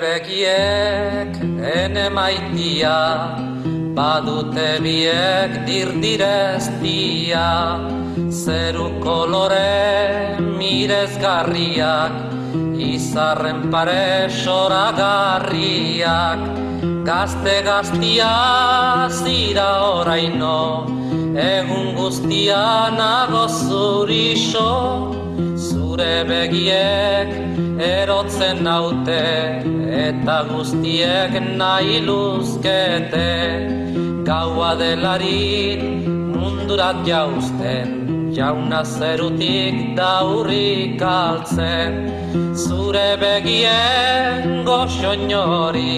begiek ene maitia badute biek dirdireztia zeru kolore mirezgarriak izarren pare soragarriak. Gazte gaztia zira oraino egun guztia nago zurixo zure begiek erotzen naute eta guztiek nahi luzkete. Gaua delarit mundurat jauzten jauna zerutik daurrik altzen zure begien goxoinori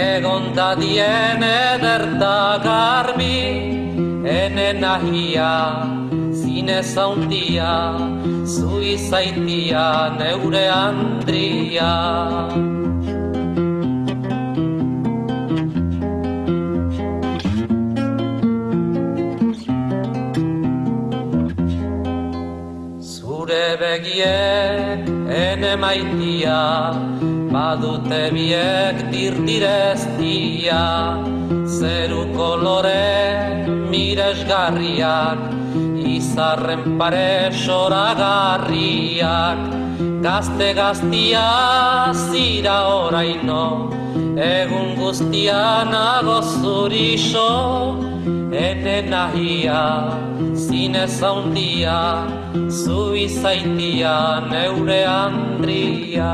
egon dadien ederta garbi ene nahia zine zaundia zu izaitia neure andria. Begiek ene maitia badute biek dirdireztia zeru kolore miresgarriak izarren pare soragarriak gazte gaztia zira oraino. Egun guztian agozurixo ene nahia zinez haundia zu izaitia neure Andria